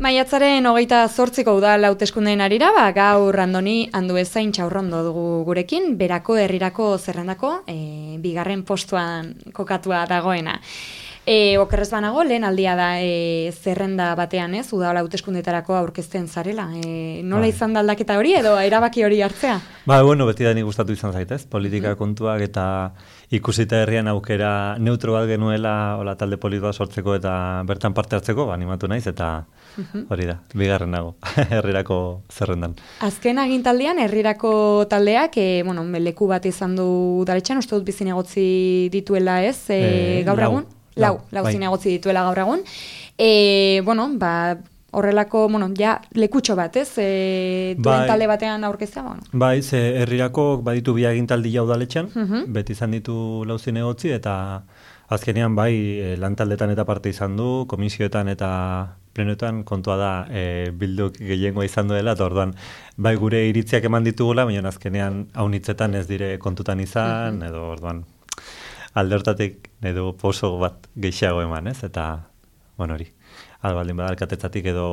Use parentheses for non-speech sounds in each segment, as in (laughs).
Maiatzaren hogeita zortziko udal hauteskundeen arira, ba, gaur randoni handu ezain txaurrondo dugu gurekin, berako herrirako zerrendako, e, bigarren postuan kokatua dagoena. E, okerrez banago, lehen aldia da e, zerrenda batean, ez, udal hauteskundetarako aurkezten zarela. E, nola bai. izan da aldaketa hori edo erabaki hori hartzea? Ba, bueno, beti da ni gustatu izan zaitez, politika kontuak eta ikusita herrian aukera neutro bat genuela ola talde politoa sortzeko eta bertan parte hartzeko, ba, animatu naiz eta hori da, bigarren nago, (laughs) herrirako zerrendan. Azken agintaldian, herrirako taldeak, e, bueno, leku bat izan du daretxan, uste dut bizin egotzi dituela ez, e, gaur egun? lau, lau, lau bai. dituela gaur egun. E, bueno, ba, horrelako, bueno, ja, lekutxo bat, ez? E, duen bai. talde batean aurkeztea, bueno. Bai, ze herrirako baditu bi agintaldi jau daletxan, uh beti izan ditu lau zinegotzi, eta azkenean, bai, e, lantaldetan eta parte izan du, komisioetan eta plenoetan kontua da e, bilduk gehiengoa izan duela, eta orduan, bai gure iritziak eman ditugula, baina azkenean haunitzetan ez dire kontutan izan, edo orduan, alde hortatik edo poso bat gehiago eman, ez? Eta, bueno, hori, albaldin badalkatetzatik edo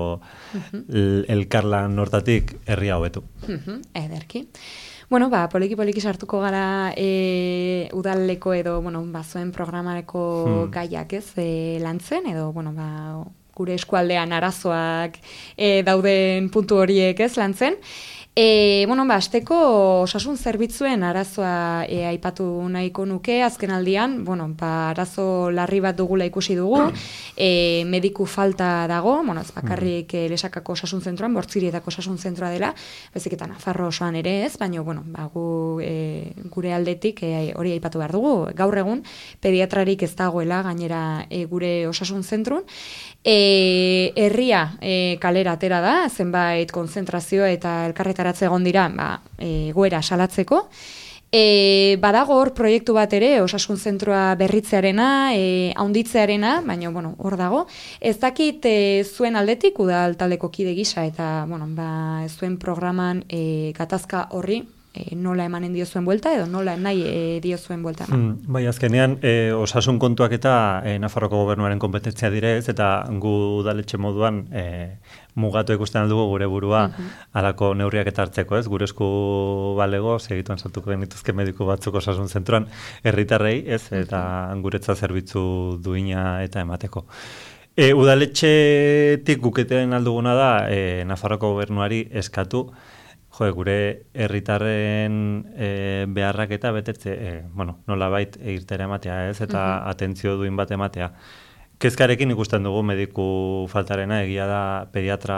uh elkarlan hortatik herria hobetu. Ederki. Bueno, ba, poliki-poliki sartuko gara e, udaleko edo, bueno, bazuen programareko hmm. gaiak ez e, lantzen, edo, bueno, ba, gure eskualdean arazoak e, dauden puntu horiek ez lantzen. E, bueno, ba, azteko osasun zerbitzuen arazoa e, aipatu nahiko nuke, azken aldian, bueno, ba, arazo larri bat dugula ikusi dugu, e, mediku falta dago, bueno, ez bakarrik e, lesakako osasun zentroan, bortzirietako osasun zentroa dela, bezik eta nafarro osoan ere ez, baina, bueno, ba, gu, e, gure aldetik e, hori aipatu behar dugu, gaur egun, pediatrarik ez dagoela gainera e, gure osasun zentrun, E, herria e, kalera atera da, zenbait konzentrazio eta elkarretaratze egon dira ba, e, goera salatzeko. E, badago hor proiektu bat ere, osasun zentroa berritzearena, e, haunditzearena, baina bueno, hor dago. Ez dakit e, zuen aldetik, udal taldeko kide gisa, eta bueno, ba, zuen programan e, gatazka horri, e, nola emanen dio zuen buelta edo nola nahi e, dio zuen buelta. Mm, bai, azkenean, e, osasun kontuak eta e, Nafarroko gobernuaren kompetentzia direz, eta gu udaletxe moduan e, mugatu ikusten aldugu gure burua uh alako neurriak eta hartzeko, ez? Gure esku balego, segituan saltuko genituzke mediku batzuk osasun zentroan herritarrei, ez? Eta guretza zerbitzu duina eta emateko. E, udaletxetik guketean alduguna da, e, Nafarroko gobernuari eskatu, jo, gure herritarren e, beharrak eta betetze, e, bueno, nola bait egirtera ematea, ez, eta mm atentzio duin bat ematea. Kezkarekin ikusten dugu mediku faltarena, egia da pediatra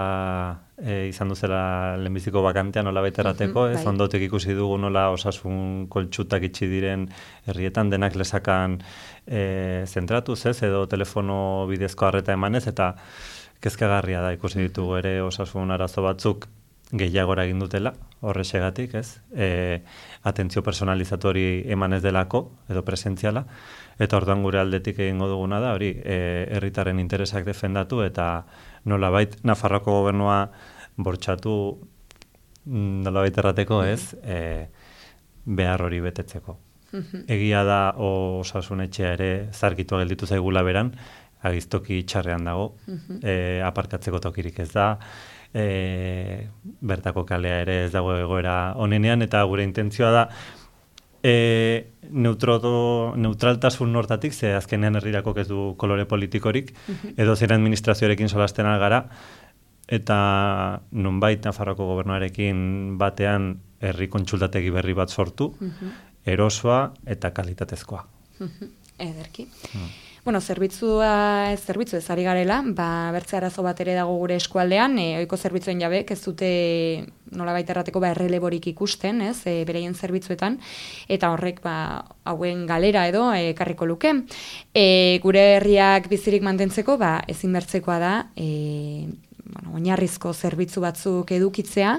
e, izan duzela lehenbiziko bakantean nola errateko, ez, bai. ondotek ikusi dugu nola osasun koltsutak itxi diren herrietan denak lesakan e, zentratuz, ez, edo telefono bidezko harreta emanez, eta kezkagarria da ikusi ditugu ere osasun arazo batzuk gehiagora egin dutela, horrexegatik, ez? E, atentzio personalizatu hori eman ez delako, edo presentziala, eta orduan gure aldetik egingo duguna da, hori, e, herritaren interesak defendatu, eta nola bait, Nafarroko gobernua bortxatu, mm, nola bait errateko, ez? E, behar hori betetzeko. Egia da, osasunetxea ere, zarkitu gelditu zaigula beran, agiztoki txarrean dago, e, aparkatzeko tokirik ez da, e, bertako kalea ere ez dago egoera onenean, eta gure intentzioa da e, neutrodo, neutraltasun nortatik, ze azkenean herrirako ez du kolore politikorik, edo zer administrazioarekin solasten gara, eta nonbait Nafarroko gobernuarekin batean herri kontsultategi berri bat sortu, erosoa eta kalitatezkoa. Ederki. Hmm. Bueno, zerbitzua, zerbitzu ez ari garela, ba, bertze arazo bat ere dago gure eskualdean, e, oiko zerbitzuen jabe, ez dute nola baita errateko ba, erreleborik ikusten, ez, e, bereien zerbitzuetan, eta horrek ba, hauen galera edo e, karriko luke. E, gure herriak bizirik mantentzeko, ba, ezin bertzekoa da, e, bueno, oinarrizko zerbitzu batzuk edukitzea,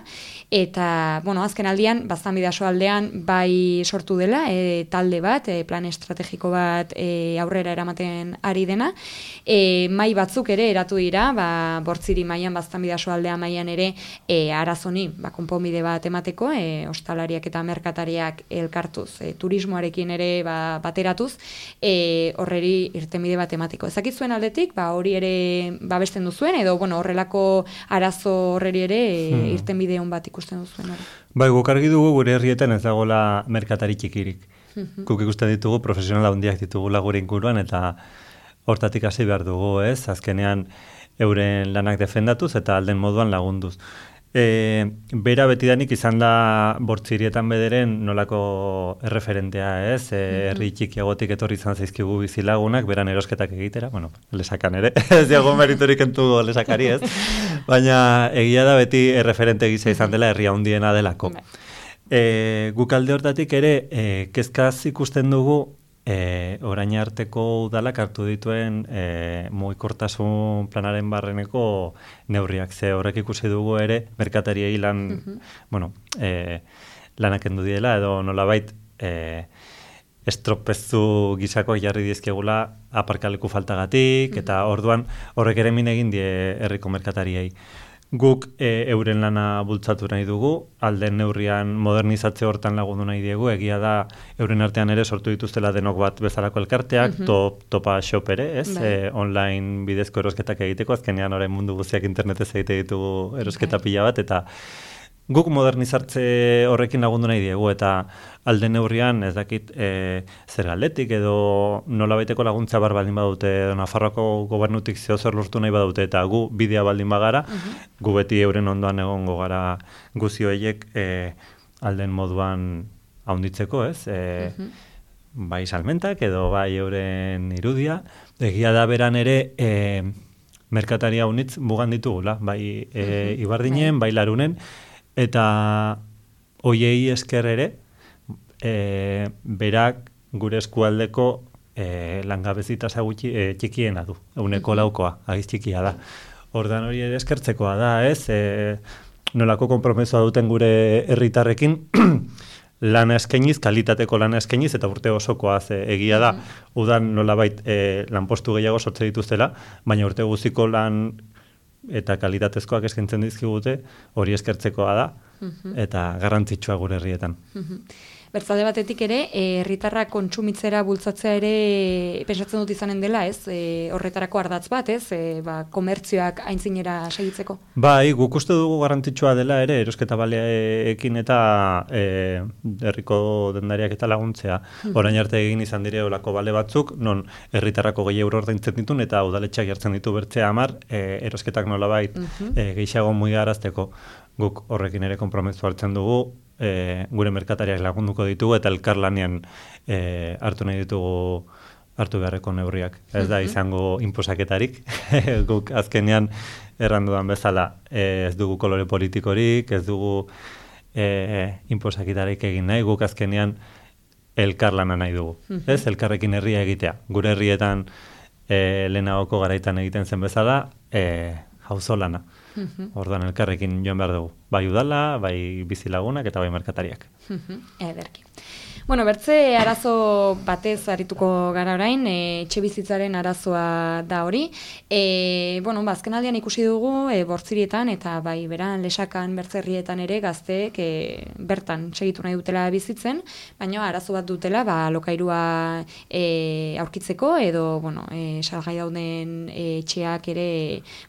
eta, bueno, azken aldian, bazan bidaso aldean, bai sortu dela, e, talde bat, e, plan estrategiko bat e, aurrera eramaten ari dena, e, mai batzuk ere eratu dira, ba, bortziri maian, bazan bidaso aldean maian ere, e, arazoni, ba, konponbide bat emateko, e, ostalariak eta merkatariak elkartuz, e, turismoarekin ere ba, bateratuz, e, horreri irtenbide bat emateko. Ezakit zuen aldetik, ba, hori ere babesten duzuen, edo bueno, horrelako arazo horreri ere hmm. irtenbide hon bat ikusten duzuen. Hori. Bai, guk argi dugu gure herrietan ez dagoela merkatari txikirik. Hmm. Guk ikusten ditugu profesionala handiak ditugu gure inguruan eta hortatik hasi behar dugu, ez? Azkenean euren lanak defendatuz eta alden moduan lagunduz. E, bera betidanik izan da bortzirietan bederen nolako erreferentea, ez? E, herri txikiagotik etorri izan zaizkigu bizilagunak, beran erosketak egitera, bueno, lesakan ere, (laughs) ez diago meriturik entu lesakari, ez? (laughs) Baina egia da beti erreferente gisa izan dela herria handiena delako. E, gukalde hortatik ere, e, kezkaz ikusten dugu E, orain arteko udalak hartu dituen e, mugikortasun planaren barreneko neurriak. Ze horrek ikusi dugu ere, merkataria lan, mm bueno, e, lanak endu diela, edo nolabait e, estropezu gisako jarri dizkegula aparkaleku faltagatik, eta orduan horrek ere egin die herriko merkatariei. Guk e, euren lana bultzatu nahi dugu, alden neurrian modernizatze hortan lagundu nahi diegu, egia da euren artean ere sortu dituztela denok bat bezalako elkarteak, mm top, topa shop ere, ez? Bai. E, online bidezko erosketak egiteko, azkenean orain mundu guztiak internetez egite ditugu erosketa bai. pila bat, eta guk modernizartze horrekin lagundu nahi diegu, eta alde neurrian ez dakit e, zer galdetik edo nola baiteko laguntza bar baldin badute edo Nafarroako gobernutik zeo zer lortu nahi badute eta gu bidea baldin bagara, mhm. gu beti euren ondoan egongo gara guzioeiek e, alden moduan haunditzeko, ez? E, mhm. Bai salmentak edo bai euren irudia, egia da beran ere e, merkataria unitz bugan ditugula, bai e, ibardinen, bai larunen, eta hoiei esker ere, e, berak gure eskualdeko e, langabezita gutxi e, txikiena du, euneko laukoa, agiz txikia da. Ordan hori ere eskertzekoa da, ez? E, nolako konpromesoa duten gure herritarrekin (clears throat) lana eskainiz, kalitateko lana eskainiz, eta urte osokoa ze egia da, udan nolabait e, lanpostu gehiago sortze dituztela, baina urte guziko lan eta kalitatezkoak eskaintzen dizkigute, hori eskertzekoa da, eta garrantzitsua gure herrietan. Bertzalde batetik ere, eh, herritarra kontsumitzera bultzatzea ere pensatzen dut izanen dela, ez? E, horretarako ardatz bat, ez? E, ba, komertzioak aintzinera segitzeko. Bai, guk uste dugu garrantzitsua dela ere, erosketa baleekin eta e, herriko dendariak eta laguntzea. Hmm. Orain arte egin izan dire olako bale batzuk, non herritarrako gehi euro ordaintzen ditun eta udaletxeak jartzen ditu bertzea amar, e, erosketak nolabait mm -hmm. e, gehiago muigarazteko guk horrekin ere konpromezu hartzen dugu, e, gure merkatariak lagunduko ditugu eta elkarlanean e, hartu nahi ditugu hartu beharreko neurriak. Ez da izango inposaketarik, (laughs) guk azkenean errandudan bezala e, ez dugu kolore politikorik, ez dugu e, inposaketarik egin nahi, guk azkenean elkarlana nahi dugu. Ez, elkarrekin herria egitea. Gure herrietan e, lehenagoko garaitan egiten zen bezala, e, hauzolana. -hmm. Orduan elkarrekin joan behar dugu. Bai udala, bai bizilagunak eta bai merkatariak. Ederki. Bueno, bertze arazo batez arituko gara orain, e, etxe bizitzaren arazoa da hori. E, bueno, bazken ba, aldean ikusi dugu, e, bortzirietan eta bai beran lesakan bertzerrietan ere gazteek e, bertan segitu nahi dutela bizitzen, baina arazo bat dutela ba, lokairua e, aurkitzeko edo, bueno, e, salgai dauden etxeak ere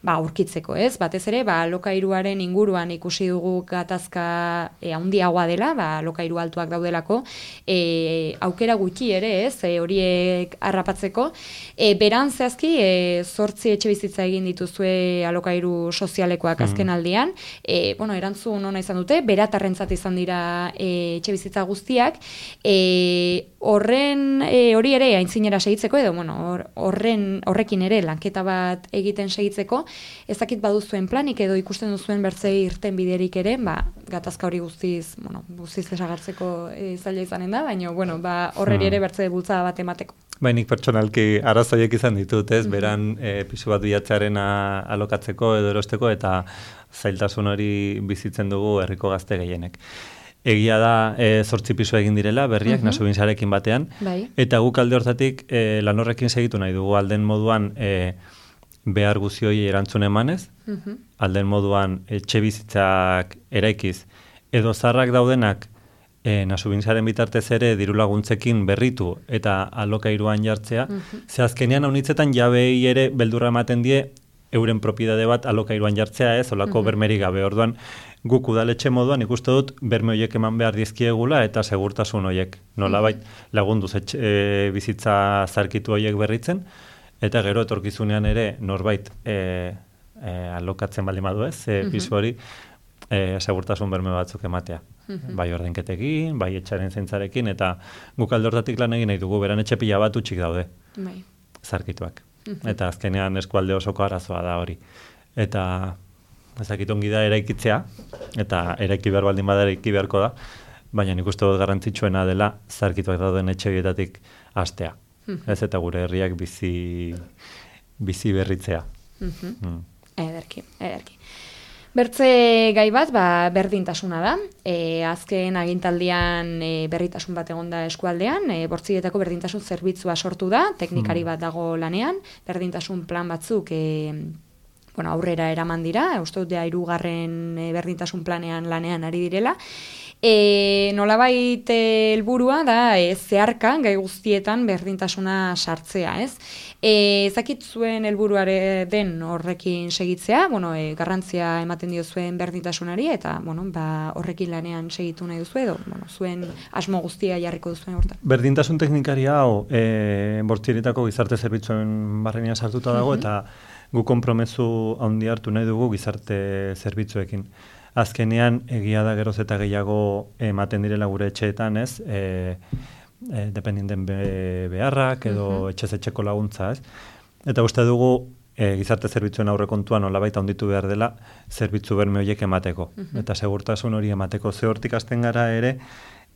ba, aurkitzeko, ez? Batez ere, ba, lokairuaren inguruan ikusi dugu gatazka e, handiagoa dela, ba, lokairu altuak daudelako, e, aukera gutxi ere, ez, e, horiek harrapatzeko. E, beran zehazki, e, zortzi etxe bizitza egin dituzue alokairu sozialekoak mm. azken aldean. E, bueno, erantzun ona izan dute, beratarrentzat izan dira e, etxe bizitza guztiak. E, horren e, hori ere aintzinera segitzeko edo bueno, horren horrekin ere lanketa bat egiten segitzeko ezakit baduzuen planik edo ikusten duzuen bertze irten biderik ere ba gatazka hori guztiz bueno guztiz desagartzeko e, zaila izanen da baina bueno ba horreri hmm. ere bertze bultzada bat emateko Bainik pertsonalki arazoiek izan ditut, ez? Mhm. Beran e, pisu bat bilatzearen alokatzeko edo erosteko eta zailtasun hori bizitzen dugu herriko gazte gehienek. Egia da e, zortzi pisu egin direla, berriak, mm -hmm. batean. Bai. Eta guk alde hortatik e, lan horrekin segitu nahi dugu alden moduan e, behar guzioi erantzun emanez, mm alden moduan etxe bizitzak eraikiz, edo zarrak daudenak e, nasubintzaren bitartez ere diru laguntzekin berritu eta alokairuan jartzea, mm -hmm. ze azkenean haunitzetan jabei ere beldurra ematen die euren propiedade bat alokairuan jartzea ez, olako mm bermeri gabe, orduan guk udaletxe moduan ikuste dut berme horiek eman behar dizkiegula eta segurtasun horiek. Nola bait, lagunduz etxe, e, bizitza zarkitu horiek berritzen, eta gero etorkizunean ere norbait e, e, alokatzen bali madu ez, e, pisu hori e, segurtasun berme batzuk ematea. Bai ordenketekin, bai etxaren zentzarekin, eta guk aldortatik lan egin nahi dugu, beran etxe pila bat utxik daude, bai. zarkituak. Eta azkenean eskualde osoko arazoa da hori. Eta ezakit ongi da eraikitzea, eta eraiki behar baldin bada eraiki beharko da, baina nik uste dut garrantzitsuena dela zarkituak dauden etxe bietatik astea. Ez eta gure herriak bizi, bizi berritzea. Mm. Ederki, ederki. Bertze gai bat, ba, berdintasuna da. E, azken agintaldian e, berritasun bat egonda eskualdean, e, bortzietako berdintasun zerbitzua sortu da, teknikari mm. bat dago lanean, berdintasun plan batzuk e, bueno, aurrera eraman dira, uste dut irugarren e, berdintasun planean lanean ari direla, E, nolabait eh, helburua da e, zeharka gai guztietan berdintasuna sartzea, ez? E, ezakit zuen helburuare den horrekin segitzea, bueno, e, garrantzia ematen dio zuen berdintasunari eta bueno, ba, horrekin lanean segitu nahi duzu edo, bueno, zuen asmo guztia jarriko duzuen hortan. Berdintasun teknikaria hau, e, bortzieritako gizarte zerbitzuen barrenia sartuta dago eta gu konpromezu handi hartu nahi dugu gizarte zerbitzuekin azkenean egia da geroz eta gehiago ematen direla gure etxeetan, ez? E, e, dependienten be, beharrak edo -huh. etxez etxeko laguntza, ez? Eta uste dugu e, gizarte zerbitzuen aurre kontuan nola baita onditu behar dela zerbitzu berme horiek emateko. Eta segurtasun hori emateko ze hortik azten gara ere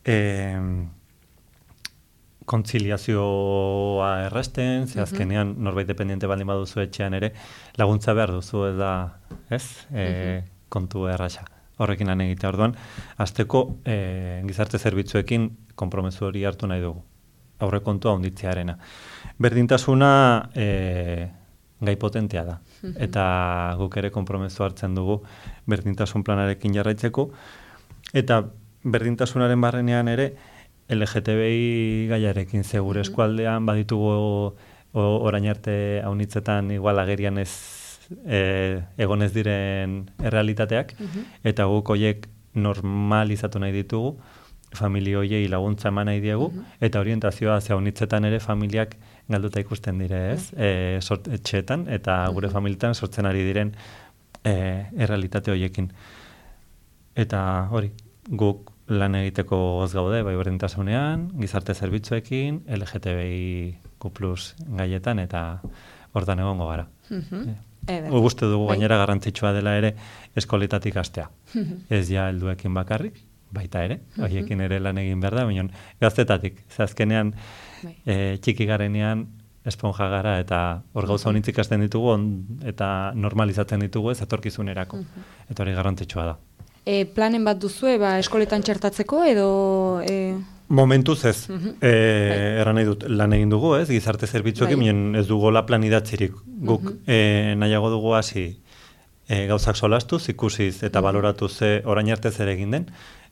e, kontziliazioa erresten, ze azkenean norbait dependiente baldin baduzu etxean ere laguntza behar duzu ez ez? E, kontu erraxa horrekin lan egitea orduan, azteko e, gizarte zerbitzuekin konpromesu hori hartu nahi dugu, aurre kontua onditzearena. Berdintasuna e, gai potentea da, (laughs) eta guk ere konpromesu hartzen dugu berdintasun planarekin jarraitzeko, eta berdintasunaren barrenean ere LGTBI gaiarekin mhm. eskualdean baditugu orain arte haunitzetan igual agerian ez e, egonez diren errealitateak, mhm. eta guk hoiek normalizatu nahi ditugu, familia hoiei laguntza eman nahi diegu, mhm. eta orientazioa ze honitzetan ere familiak galduta ikusten dire, ez? Mm e, sort, etxeetan, eta gure familietan sortzen ari diren e, errealitate hoiekin. Eta hori, guk lan egiteko goz gaude, bai berdintasunean, gizarte zerbitzuekin, LGTBI plus gaietan, eta hortan egongo gara. Mm Gu guzti dugu bai. gainera garrantzitsua dela ere eskoletatik astea. Ez ja helduekin bakarrik, baita ere, haiekin ere lan egin behar da, baina gaztetatik, zazkenean bai. e, txiki garenean esponja gara eta hor gauza honitzik ikasten ditugu eta normalizatzen ditugu ez atorkizunerako. Eta hori garrantzitsua da. E, planen bat duzu, ba, eskoletan txertatzeko edo... E... Momentuz ez, mm -hmm. e, nahi dut lan egin dugu ez, gizarte zerbitzuak bai. ez dugu la planidatzirik guk mm -hmm. nahiago dugu hasi e, gauzak solastuz, ikusiz eta baloratu ze orain arte zer egin den,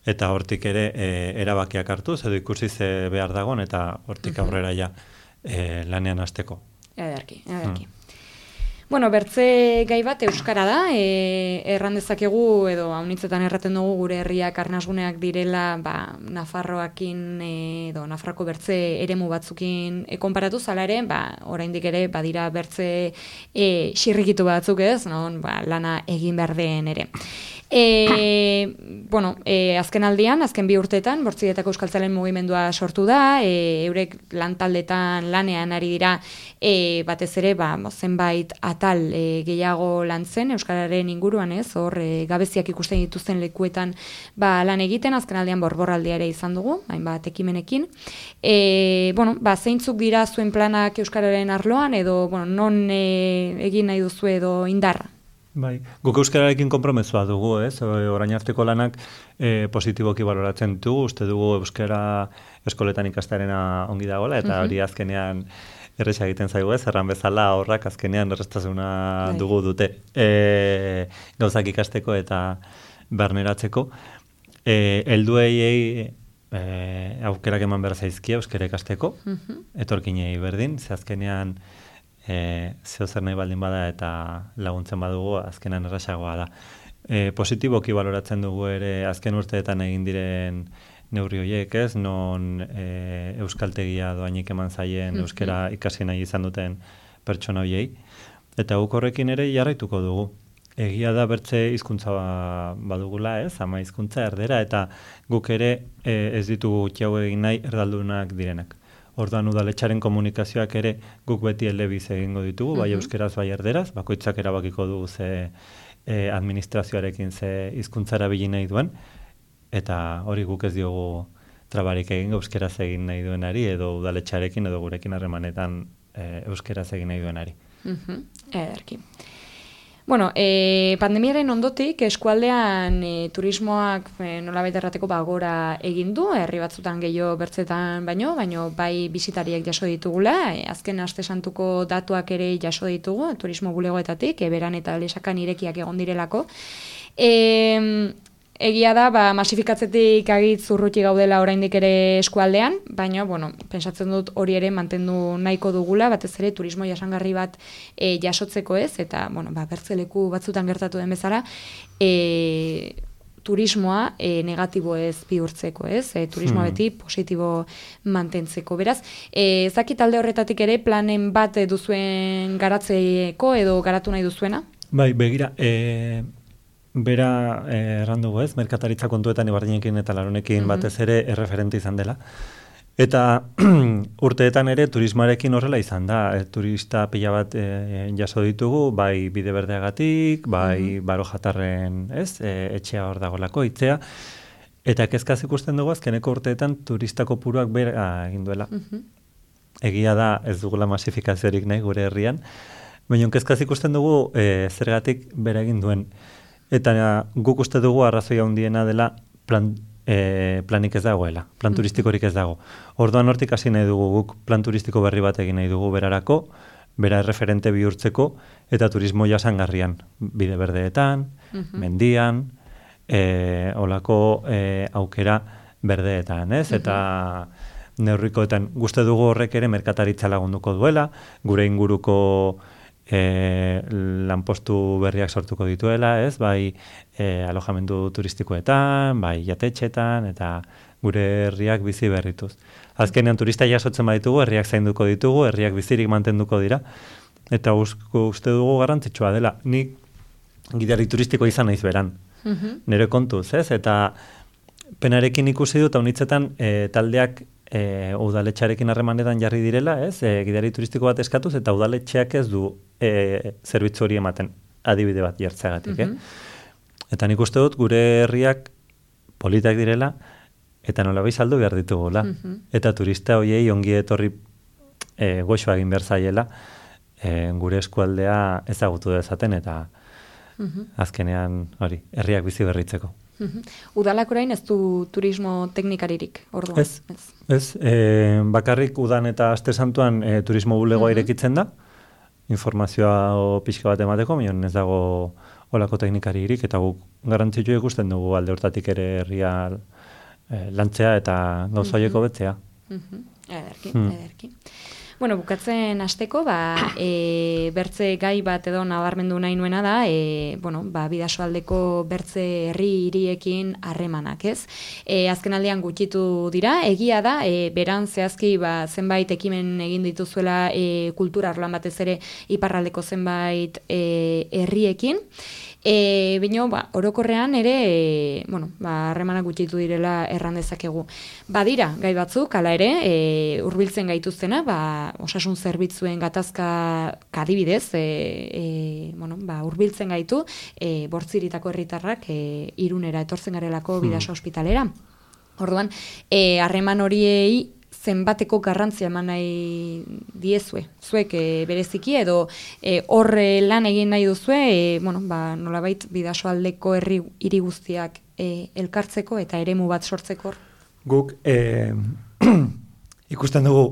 eta hortik ere e, erabakiak hartu, edo ikusi ze behar dagoen, eta hortik aurrera ja e, lanean hasteko. Ederki, ederki. Mm. Bueno, bertze gai bat euskara da, e, erran dezakegu edo haunitzetan erraten dugu gure herriak arnasguneak direla, ba, Nafarroakin e, edo Nafarroko bertze eremu batzukin e, konparatu zala ere, ba, oraindik ere badira bertze e, xirrikitu batzuk ez, non, ba, lana egin behar den ere. E, (clears throat) bueno, e, azken aldian, azken bi urteetan, bortzietako euskaltzalen mugimendua sortu da, e, eurek lantaldetan lanean ari dira, e, batez ere, ba, zenbait atal e, gehiago lantzen, euskararen inguruan ez, hor, e, gabeziak ikusten dituzten lekuetan ba, lan egiten, azken aldian borboraldia ere izan dugu, hainbat ekimenekin. E, bueno, ba, zeintzuk dira zuen planak euskararen arloan, edo, bueno, non e, egin nahi duzu edo indarra? Bai, guk euskararekin konpromesua dugu, ez? Orain arteko lanak e, positiboki baloratzen dugu, uste dugu euskara eskoletan ikastarena ongi dagoela, eta hori azkenean erresa egiten zaigu ez, erran bezala horrak azkenean errestazuna bai. dugu dute. E, gauzak ikasteko eta berneratzeko. E, elduei e, aukerak eman behar zaizkia euskara ikasteko, etorkinei berdin, ze azkenean e, zeo zer nahi baldin bada eta laguntzen badugu azkenan errasagoa da. E, positiboki baloratzen dugu ere azken urteetan egin diren neurri horiek ez, non e, euskaltegia doainik eman zaien euskera ikasi nahi izan duten pertsona horiei. Eta guk horrekin ere jarraituko dugu. Egia da bertze hizkuntza badugula, ez, ama hizkuntza erdera, eta guk ere e, ez ditugu txau egin nahi erdaldunak direnak. Orduan udaletxaren komunikazioak ere guk beti elebiz egingo ditugu, bai euskeraz bai erderaz, bakoitzak erabakiko du ze e, administrazioarekin ze hizkuntzara bili nahi duen, eta hori guk ez diogu trabarik egin euskeraz egin nahi duenari, edo udaletxarekin edo gurekin harremanetan e, euskeraz egin nahi duenari. Mm Ederki. Bueno, e, pandemiaren ondotik eskualdean e, turismoak e, nola errateko bagora egin du, herri batzutan gehiago bertzetan baino, baino bai bisitariek jaso ditugula, e, azken aste santuko datuak ere jaso ditugu, turismo bulegoetatik, eberan eta lesakan irekiak egon direlako. E, Egia da, ba, masifikatzetik agit zurruti gaudela oraindik ere eskualdean, baina, bueno, pensatzen dut hori ere mantendu nahiko dugula, batez ere turismo jasangarri bat e, jasotzeko ez, eta, bueno, ba, bertzeleku batzutan gertatu den bezala, e, turismoa e, negatibo ez bihurtzeko, ez? E, turismoa hmm. beti positibo mantentzeko. Beraz, e, zaki talde horretatik ere planen bat duzuen garatzeeko edo garatu nahi duzuena? Bai, begira, e, bera eh, errandugu ez, merkataritza kontuetan ibardinekin eta laronekin mm batez ere erreferente izan dela. Eta (clears throat) urteetan ere turismarekin horrela izan da, e, turista pila bat e, jaso ditugu, bai bide berdeagatik, bai mm -hmm. baro jatarren ez, e, etxea hor dagolako itzea, eta kezkaz ikusten dugu azkeneko urteetan turistako puruak bera egin duela. Mhm. Egia da ez dugula masifikaziorik nahi gure herrian, baina kezkaz ikusten dugu e, zergatik bera egin duen. Eta guk uste dugu arrazoia handiena dela plan, e, planik ez dagoela, plan mm. turistikorik ez dago. Orduan hortik hasi nahi dugu guk plan turistiko berri bat egin nahi dugu berarako, bera referente bihurtzeko eta turismo jasangarrian, bide berdeetan, mhm. mendian, e, olako e, aukera berdeetan, ez? Mhm. Eta neurrikoetan guzti dugu horrek ere merkataritza lagunduko duela, gure inguruko e, lanpostu berriak sortuko dituela, ez? Bai, e, alojamendu turistikoetan, bai, jatetxetan, eta gure herriak bizi berrituz. Azkenean turista jasotzen baditugu, herriak zainduko ditugu, herriak bizirik mantenduko dira, eta uste dugu garrantzitsua dela. Ni gidari turistiko izan naiz beran, mm nire kontuz, ez? Eta penarekin ikusi dut, haunitzetan e, taldeak e, udaletxarekin harremanetan jarri direla, ez? E, gidari turistiko bat eskatuz, eta udaletxeak ez du e, zerbitzu hori ematen adibide bat jartzeagatik, mm Eta nik uste dut gure herriak politak direla, eta nola bai saldu behar ditugula. Mm Eta turista hoiei ongi etorri e, goxoa egin behar zaiela, e, gure eskualdea ezagutu dezaten, eta mm azkenean hori, herriak bizi berritzeko. Udalak orain ez du turismo teknikaririk, orduan? Ez, ez. ez e, bakarrik udan eta aste santuan e, turismo bulegoa irekitzen da, informazioa pixka bat emateko, mion ez dago olako teknikaririk, eta guk garantzitu ikusten dugu alde hortatik ere herria e, lantzea eta gauza horieko betzea. Ederki, ederki. Bueno, bukatzen hasteko, ba, (coughs) e, bertze gai bat edo nabarmendu nahi nuena da, e, bueno, ba, bidasoaldeko bertze herri hiriekin harremanak, ez? E, azken aldean gutxitu dira, egia da, e, beran zehazki ba, zenbait ekimen egin dituzuela e, kultura arloan batez ere iparraldeko zenbait e, herriekin, E, Bino, ba, orokorrean ere, e, bueno, ba, harremanak gutxitu direla erran dezakegu. Badira, gai batzuk, hala ere, e, urbiltzen gaituztena, ba, osasun zerbitzuen gatazka kadibidez, e, e, bueno, ba, urbiltzen gaitu, e, bortziritako herritarrak e, irunera etortzen garelako hmm. bidaso ospitalera. Orduan, e, harreman horiei zenbateko garrantzia eman nahi diezue, zuek e, bereziki edo e, horre lan egin nahi duzue, e, bueno, ba, nolabait bidaso aldeko herri hiri guztiak e, elkartzeko eta eremu bat sortzeko. Guk e, (clears throat) ikusten dugu,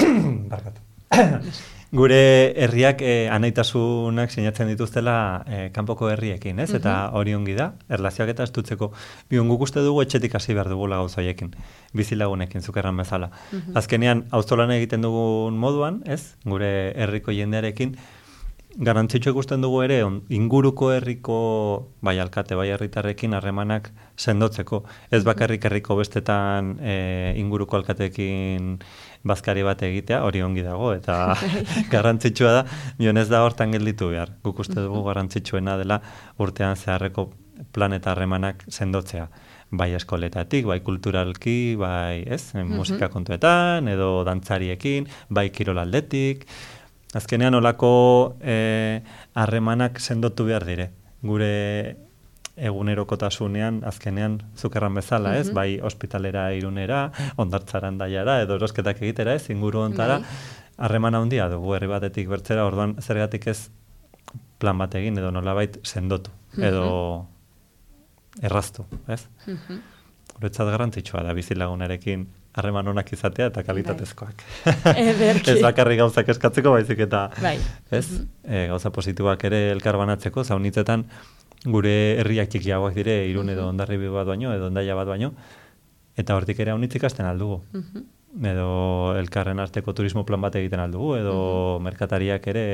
(clears throat) barkatu, (clears throat) gure herriak e, anaitasunak sinatzen dituztela e, kanpoko herriekin, ez? Eta mhm. hori ongi da, erlazioak eta estutzeko. Bion guk uste dugu etxetik hasi behar dugu gauzaiekin, bizilagunekin, zukerran bezala. Mm Azkenean, auzolan egiten dugun moduan, ez? Gure herriko jendearekin, Garantzitxo ikusten dugu ere, on, inguruko herriko, bai alkate, bai herritarrekin harremanak sendotzeko. Ez bakarrik herriko bestetan e, inguruko alkatekin bazkari bat egitea, hori ongi dago, eta (laughs) (laughs) garrantzitsua da, mion ez da hortan gelditu behar. Guk uste dugu garrantzitsuena dela urtean zeharreko planeta harremanak sendotzea. Bai eskoletatik, bai kulturalki, bai ez, musika kontuetan, edo dantzariekin, bai kirolaldetik, azkenean olako eh, harremanak sendotu behar dire. Gure egunerokotasunean azkenean zukerran bezala, ez? Mhm. Bai ospitalera irunera, ondartzaran daiara, edo erosketak egitera, ez? Inguru ontara, bai. harreman handia dugu herri batetik bertzera, orduan zergatik ez plan bat egin, edo nolabait sendotu, edo mhm. erraztu, ez? Mm garrantzitsua da bizilagunarekin harreman onak izatea eta kalitatezkoak. (laughs) ez bakarrik gauzak eskatzeko, baizik eta bai. ez, e, gauza positiboak ere elkar banatzeko, zaunitzetan gure herriak txikiagoak dire, irun edo ondarri bat baino, edo ondaia bat baino, eta hortik ere haunitzik asten aldugu edo elkarren arteko turismo plan bat egiten aldugu, edo mm merkatariak ere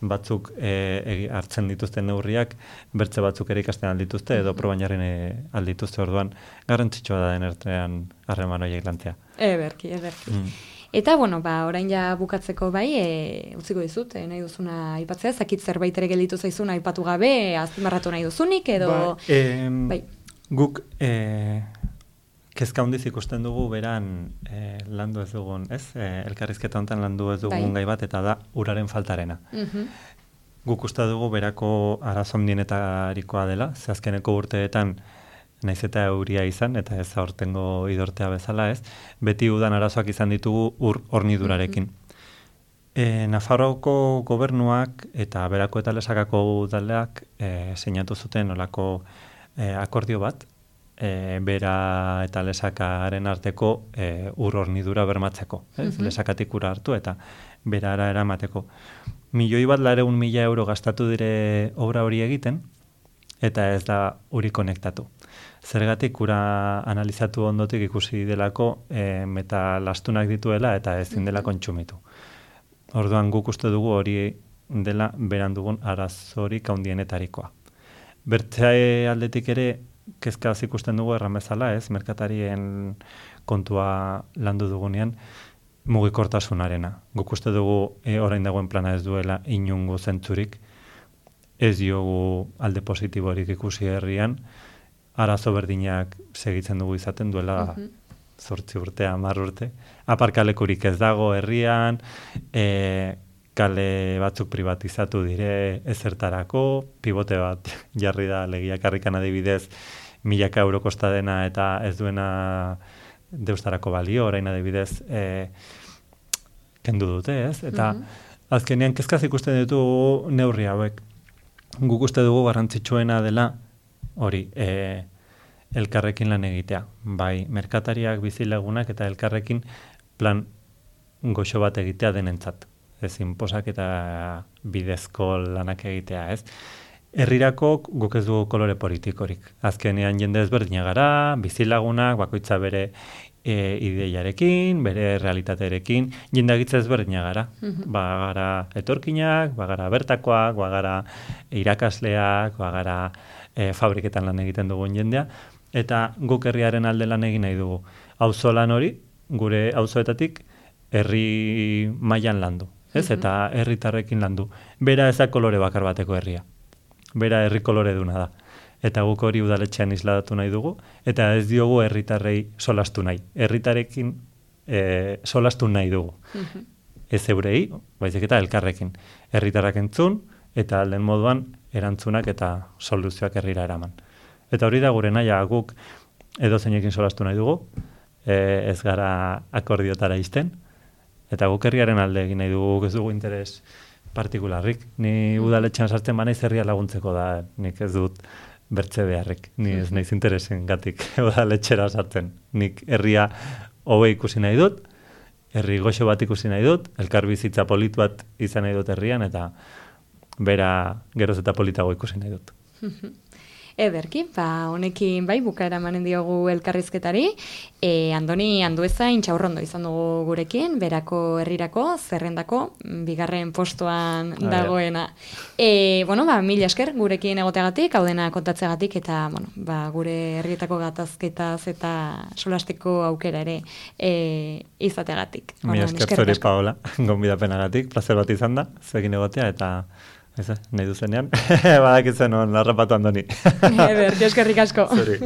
batzuk e, hartzen dituzten neurriak, bertze batzuk ere ikasten aldituzte, edo probainaren e, aldituzte orduan, garrantzitsua da den ertrean harreman horiek lantzea. Eberki, eberki. Mm. Eta, bueno, ba, orain ja bukatzeko bai, e, utziko dizut, e, nahi duzuna aipatzea, zakit zerbait ere gelitu zaizuna aipatu gabe, azpimarratu nahi duzunik, edo... Ba, e, bai. Guk, e, kezka hondiz ikusten dugu beran e, landu ez dugun, ez? E, elkarrizketa hontan landu ez dugun bai. gai bat eta da uraren faltarena. Mm Guk uste dugu berako arazondienetarikoa dela, ze azkeneko urteetan naiz eta euria izan, eta ez aurtengo idortea bezala ez, beti udan arazoak izan ditugu ur ornidurarekin. Mm -hmm. Nafarroko gobernuak eta berako eta lesakako udaleak e, seinatu zuten olako e, akordio bat, e, bera eta lesakaren arteko e, ur hornidura bermatzeko. Ez? Mm Lesakatik ura hartu eta berara eramateko. Milioi bat lareun mila euro gastatu dire obra hori egiten, eta ez da uri konektatu. Zergatik ura analizatu ondotik ikusi delako e, meta lastunak dituela eta ezin dela kontsumitu. Orduan guk uste dugu hori dela beran dugun arazorik haundienetarikoa. Bertze aldetik ere kezka ikusten dugu erran bezala, ez, merkatarien kontua landu dugunean, mugikortasunarena. Guk uste dugu e, orain dagoen plana ez duela inungo zentzurik, ez diogu alde positiborik ikusi herrian, arazo berdinak segitzen dugu izaten duela mm zortzi urte, amar urte. Aparkalekurik ez dago herrian, e, kale batzuk privatizatu dire ezertarako, pivote bat (laughs) jarri da legiak harrikan adibidez, milaka euro kosta dena eta ez duena deustarako balio, orain adibidez e, kendu dute, ez? Eta mm -hmm. azkenean kezkaz ikusten ditu neurri hauek. Guk uste dugu garrantzitsuena dela hori, e, elkarrekin lan egitea. Bai, merkatariak, bizilagunak eta elkarrekin plan goxo bat egitea denentzat. Ez inposak eta bidezko lanak egitea, ez? Herrirako guk ez dugu kolore politikorik. Azkenean jende ezberdina gara, bizilagunak, bakoitza bere e, ideiarekin, bere realitatearekin, jende agitza ezberdina gara. Mm Ba gara etorkinak, ba gara bertakoak, ba gara irakasleak, ba gara e, fabriketan lan egiten dugun jendea, eta guk herriaren alde lan egin nahi dugu. Auzo lan hori, gure auzoetatik herri mailan landu. Ez? Mm Eta herritarrekin landu. Bera ezak kolore bakar bateko herria bera herri kolore duna da. Eta guk hori udaletxean isladatu nahi dugu, eta ez diogu herritarrei solastu nahi. Herritarekin e, solastu nahi dugu. Mhm. Ez eurei, baizik eta elkarrekin. Herritarrak entzun, eta alden moduan erantzunak eta soluzioak herrira eraman. Eta hori da gure naia guk edo zeinekin solastu nahi dugu, e, ez gara akordiotara izten, eta guk herriaren alde egin nahi dugu, ez dugu interes partikularrik. Ni mm. udaletxean sartzen banaiz herria laguntzeko da, nik ez dut bertze beharrik, ni ez naiz interesen gatik (laughs) udaletxera sartzen. Nik herria hobe ikusi nahi dut, herri goxo bat ikusi nahi dut, elkar bizitza polit bat izan nahi dut herrian, eta bera geroz eta politago ikusi nahi dut. (laughs) Ederki, ba, honekin bai, bukaera manen diogu elkarrizketari. E, andoni, handu ezain, txaurrondo izan dugu gurekin, berako herrirako, zerrendako, bigarren postuan dagoena. E, bueno, ba, mila esker gurekin egoteagatik, hau dena kontatzeagatik, eta, bueno, ba, gure herrietako gatazketaz eta solasteko aukera ere e, izateagatik. Mila esker, zori, Paola, (laughs) gonbidapenagatik, placer bat izan da, zegin egotea, eta Ez, nahi duzenean, (laughs) badakitzen on, larrapatu andoni. Eder, eskerrik asko. Zuri.